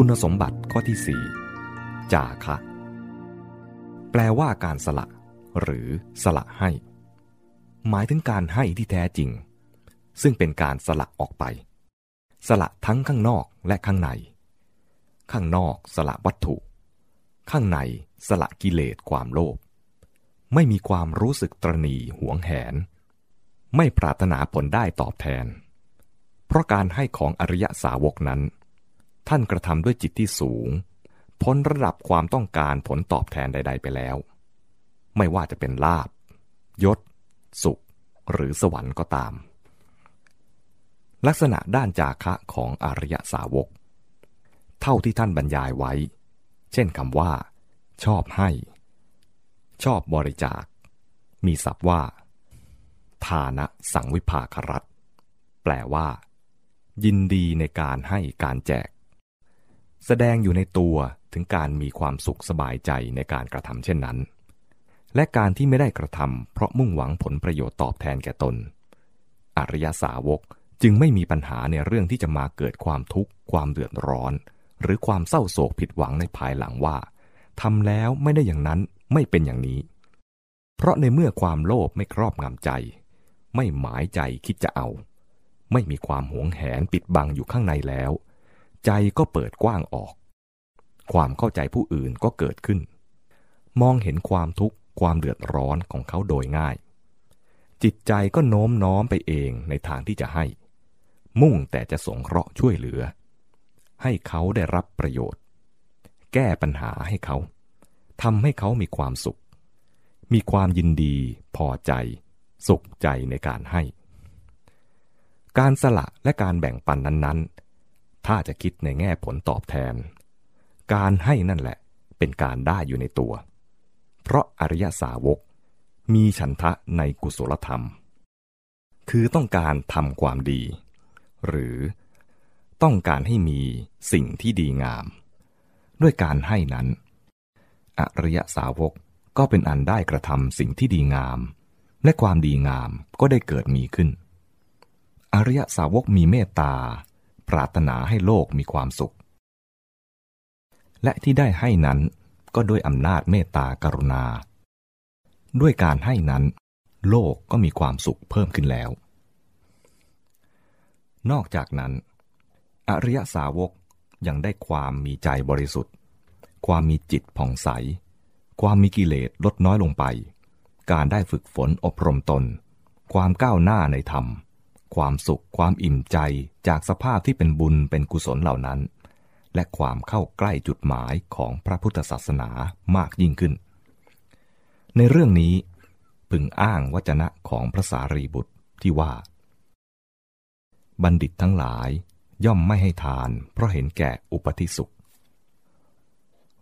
คุณสมบัติข้อที่สี่จาคะ แปลว่าการสละ หรือสละให้ หมายถึงการให้ที่แท้จริง ซึ่งเป็นการสละออกไป สละทั้งข้างนอกและข้างใน ข้างนอกสละวัตถุ ข้างในสละกิเลสความโลภไม่มีความรู้สึกตรณีหวงแหน ไม่ปรารถนาผลได้ตอบแทน เพราะการให้ของอริยสาวกนั้น ท่านกระทำด้วยจิตที่สูง พ้นระดับความต้องการผลตอบแทนใด ๆ ไปแล้ว ไม่ว่าจะเป็นลาบยศ สุข หรือสวรรค์ก็ตาม ลักษณะด้านจาคะของอริยสาวก เท่าที่ท่านบรรยายไว้ เช่นคำว่า ชอบให้ ชอบบริจาค มีศัพท์ว่า ทานะสังวิภาครัตแปลว่า ยินดีในการให้การแจก แสดงอยู่ในตัวถึงการมีความสุขสบายใจในการกระทำเช่นนั้น และการที่ไม่ได้กระทำเพราะมุ่งหวังผลประโยชน์ตอบแทนแก่ตน อริยสาวกจึงไม่มีปัญหาในเรื่องที่จะมาเกิดความทุกข์ ความเดือดร้อน หรือความเศร้าโศกผิดหวังในภายหลังว่าทำแล้วไม่ได้อย่างนั้นไม่เป็นอย่างนี้ เพราะในเมื่อความโลภไม่ครอบงำใจ ไม่หมายใจคิดจะเอา ไม่มีความหวงแหนปิดบังอยู่ข้างในแล้ว ใจก็เปิดกว้างออก ความเข้าใจผู้อื่นก็เกิดขึ้น มองเห็นความทุกข์ความเดือดร้อนของเขาโดยง่าย จิตใจก็โน้มน้อมไปเองในทางที่จะให้ มุ่งแต่จะสงเคราะห์ช่วยเหลือ ให้เขาได้รับประโยชน์ แก้ปัญหาให้เขาทำให้เขามีความสุข มีความยินดี พอใจ สุขใจในการให้ การสละและการแบ่งปันนั้นๆ ถ้าจะคิดในแง่ผลตอบแทน การให้นั่นแหละเป็นการได้อยู่ในตัว เพราะอริยสาวกมีฉันทะในกุศลธรรม คือต้องการทำความดี หรือต้องการให้มีสิ่งที่ดีงาม ด้วยการให้นั้น อริยสาวกก็เป็นอันได้กระทำสิ่งที่ดีงาม และความดีงามก็ได้เกิดมีขึ้น อริยสาวกมีเมตตา ปรารถนาให้โลกมีความสุข และที่ได้ให้นั้นก็ด้วยอำนาจเมตตากรุณา ด้วยการให้นั้น โลกก็มีความสุขเพิ่มขึ้นแล้ว นอกจากนั้น อริยสาวกยังได้ความมีใจบริสุทธิ์ ความมีจิตผ่องใส ความมีกิเลสลดน้อยลงไป การได้ฝึกฝนอบรมตน ความก้าวหน้าในธรรม ความสุขความอิ่มใจจากสภาพที่เป็นบุญเป็นกุศลเหล่านั้น และความเข้าใกล้จุดหมายของพระพุทธศาสนามากยิ่งขึ้น ในเรื่องนี้พึงอ้างวจนะของพระสารีบุตรที่ว่า บัณฑิตทั้งหลายย่อมไม่ให้ทาน เพราะเห็นแก่อุปธิสุข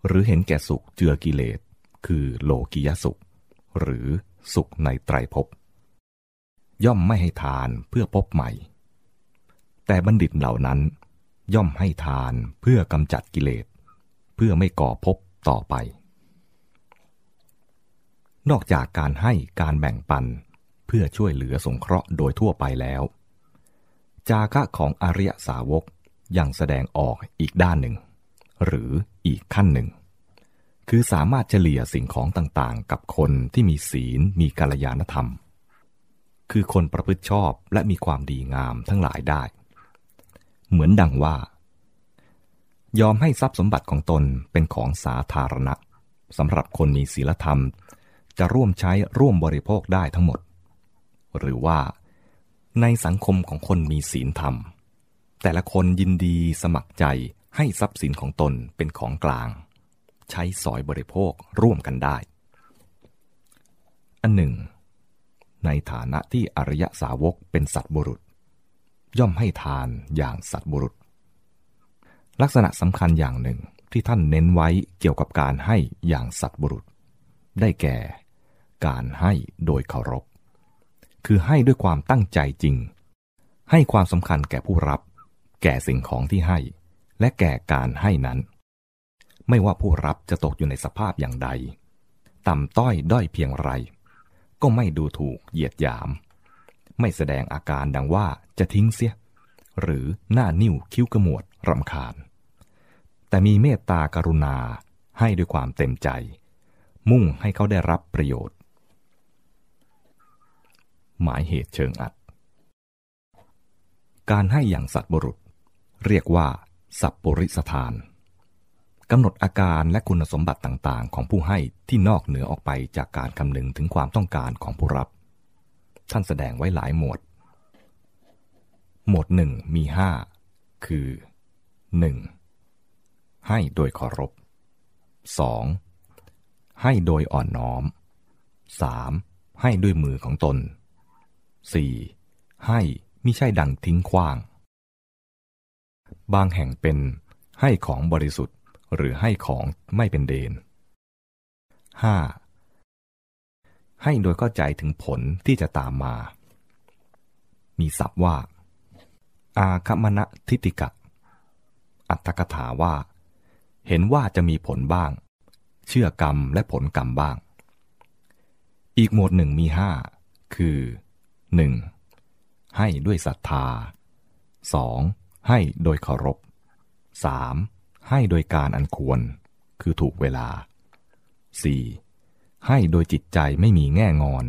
หรือเห็นแก่สุขเจือกิเลส คือโลกิยสุข หรือสุขในไตรภพ ย่อมไม่ให้ทานเพื่อพบใหม่ แต่บัณฑิตเหล่านั้น ย่อมให้ทานเพื่อกำจัดกิเลส เพื่อไม่ก่อภพต่อไป นอกจากการให้การแบ่งปันเพื่อช่วยเหลือสงเคราะห์โดยทั่วไปแล้ว จาคะของอริยสาวกยังแสดงออกอีกด้านหนึ่ง หรืออีกขั้นหนึ่ง คือสามารถเฉลี่ยสิ่งของต่างๆ กับคนที่มีศีลมีกัลยาณธรรม คือคนประพฤติชอบและมีความดีงามทั้งหลายได้ เหมือนดังว่า ยอมให้ทรัพย์สมบัติของตนเป็นของสาธารณะสำหรับคนมีศีลธรรม จะร่วมใช้ร่วมบริโภคได้ทั้งหมด หรือว่า ในสังคมของคนมีศีลธรรม แต่ละคนยินดีสมัครใจให้ทรัพย์สินของตนเป็นของกลาง ใช้สอยบริโภคร่วมกันได้ อันหนึ่ง ในฐานะที่อริยสาวกเป็นสัตว์บุรุษ ย่อมให้ทานอย่างสัตว์บุรุษ ลักษณะสำคัญอย่างหนึ่งที่ท่านเน้นไว้เกี่ยวกับการให้อย่างสัตว์บุรุษ ได้แก่ การให้โดยเคารพ คือให้ด้วยความตั้งใจจริง ให้ความสำคัญแก่ผู้รับ แก่สิ่งของที่ให้ และแก่การให้นั้น ไม่ว่าผู้รับจะตกอยู่ในสภาพอย่างใด ต่ำต้อยด้อยเพียงไร ก็ไม่ดูถูกเหยียดหยาม ไม่แสดงอาการดังว่าจะทิ้งเสีย หรือหน้านิ้วคิ้วกระมวดรำคาญ แต่มีเมตตากรุณาให้ด้วยความเต็มใจ มุ่งให้เขาได้รับประโยชน์ หมายเหตุเชิงอัด การให้อย่างสัตว์บุรุษ เรียกว่า สัพปริสทาน กำหนดอาการและคุณสมบัติต่างๆ ของผู้ให้ที่นอกเหนือออกไปจากการคำนึงถึงความต้องการของผู้รับ ท่านแสดงไว้หลายหมวด หมวดหนึ่งมีห้าคือ 1. ให้โดยเคารพ 2. ให้โดยอ่อนน้อม 3. ให้ด้วยมือของตน 4. ให้มิใช่ดังทิ้งขว้าง บางแห่งเป็นให้ของบริสุทธิ์ หรือให้ของไม่เป็นเดน 5. ให้โดยเข้าใจถึงผลที่จะตามมา มีศัพท์ว่า อาคมณทิติกะ อัตถกถาว่า เห็นว่าจะมีผลบ้าง เชื่อกรรมและผลกรรมบ้าง อีกหมวดหนึ่งมีห้าคือ 1. ให้ด้วยศรัทธา 2. ให้โดยเคารพ 3. ให้โดยการอันควร คือถูกเวลา 4. ให้โดยจิตใจไม่มีแง่งอน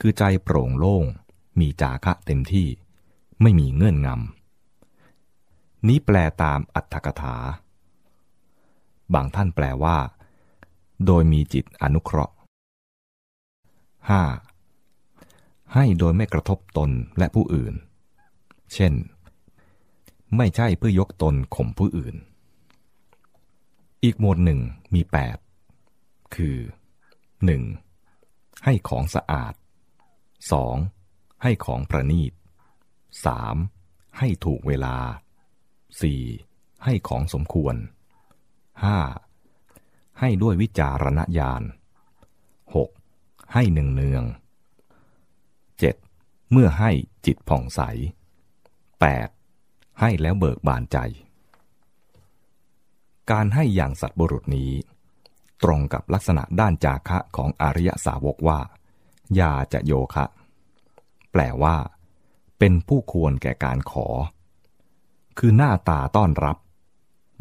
คือใจโปร่งโล่ง มีจาคะเต็มที่ ไม่มีเงื่อนงำ นี้แปลตามอัตถกถา บางท่านแปลว่า โดยมีจิตอนุเคราะห์ 5. ให้โดยไม่กระทบตนและผู้อื่น เช่น ไม่ใช่เพื่อยกตนข่มผู้อื่น อีกหมวดหนึ่งมีแปดคือ 1. ให้ของสะอาด 2. ให้ของประณีต 3. ให้ถูกเวลา 4. ให้ของสมควร 5. ให้ด้วยวิจารณญาณ 6. ให้หนึ่งเนือง 7. เมื่อให้จิตผ่องใส 8. ให้แล้วเบิกบานใจ การให้อย่างสัตว์บุรุษนี้ ตรงกับลักษณะด้านจาคะของอริยสาวกว่า ยาจะโยคะ แปลว่า เป็นผู้ควรแก่การขอ คือหน้าตาต้อนรับ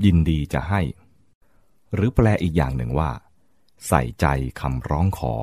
ยินดีจะให้ หรือแปลอีกอย่างหนึ่งว่า ใส่ใจคำร้องขอ